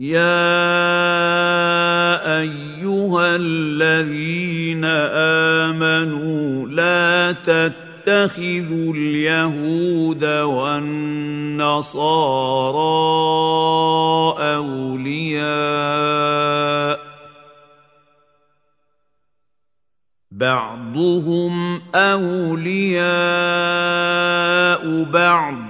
يَا أَيُّهَا الَّذِينَ آمَنُوا لَا تَتَّخِذُوا الْيَهُودَ وَالنَّصَارَىٰ أَوْلِيَاءَ بَعْضُهُمْ أَوْلِيَاءُ بَعْضٍ ۚ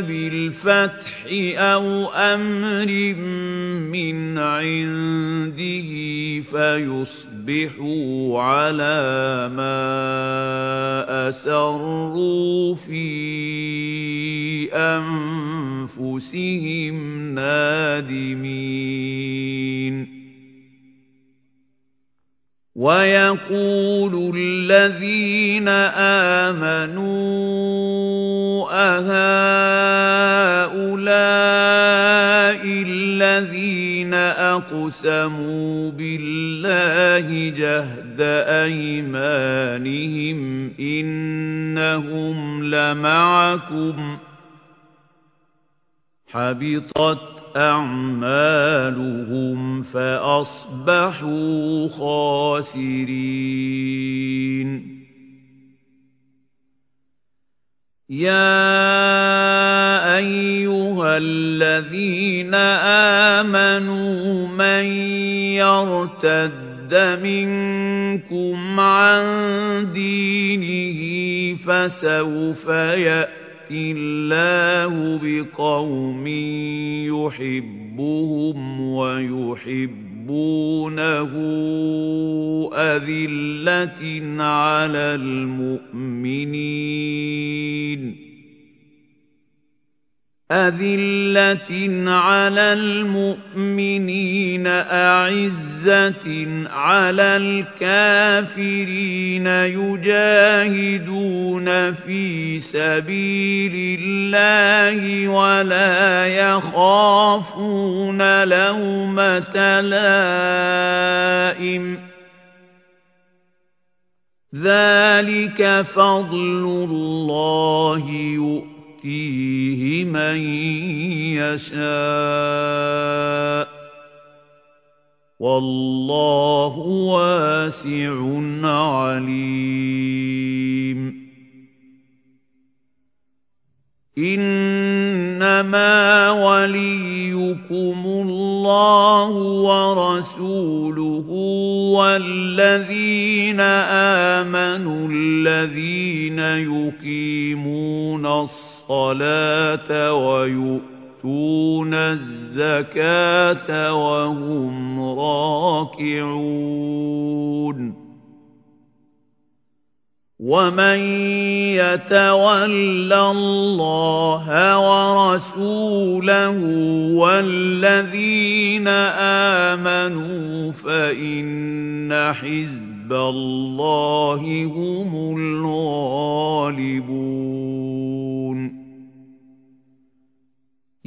بِالْفَتْحِ أَوْ أَمْرٍ مِّنْ عِندِهِ فَيُصْبِحُوا عَلَىٰ مَا أَسَرُّوا فِي أَنفُسِهِمْ نَادِمِينَ وَيَقُولُ الَّذِينَ آمَنُوا أَهَٰؤُلَاءِ الَّذِينَ أَقْسَمُوا بِاللَّهِ جَهْدَ أَيْمَانِهِمْ إِنَّهُمْ لَمَعَكُمْ ۚ حَبِطَتْ أَعْمَالُهُمْ فَأَصْبَحُوا خَاسِرِينَ. يَا أَيُّهَا الَّذِينَ آمَنُوا مَن يَرْتَدَّ مِنكُمْ عَن دِينِهِ فَسَوْفَ يَأْتِي اللَّهُ بِقَوْمٍ يُحِبُّهُمْ وَيُحِبُّونَهُ أَذِلَّةٍ عَلَى الْمُؤْمِنِينَ أَذِلَّةٍ عَلَى الْمُؤْمِنِينَ أَعِزَّةٍ عَلَى الْكَافِرِينَ يُجَاهِدُونَ فِي سَبِيلِ اللَّهِ وَلَا يَخَافُونَ لَوْمَةَ لَائِمٍ ۚ. ذَٰلِكَ فَضْلُ اللَّهِ يُؤْتِيهِ يُؤْتِيهِ مَن يَشَاءُ ۚ. وَاللَّهُ وَاسِعٌ عَلِيمٌ. إِنَّمَا وَلِيُّكُمُ اللَّهُ وَرَسُولُهُ وَالَّذِينَ آمَنُوا الَّذِينَ يُقِيمُونَ الصَّلَاةَ وَيُؤْتُونَ الزَّكَاةَ وَهُمْ رَاكِعُونَ. وَمَن يَتَوَلَّ اللَّهَ وَرَسُولَهُ وَالَّذِينَ آمَنُوا فَإِنَّ حِزْبَ اللَّهِ هُمُ الْغَالِبُونَ.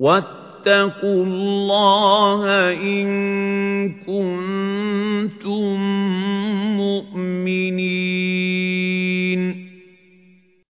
وَاتَّقُوا اللَّهَ إِن كُنتُم مُّؤْمِنِينَ.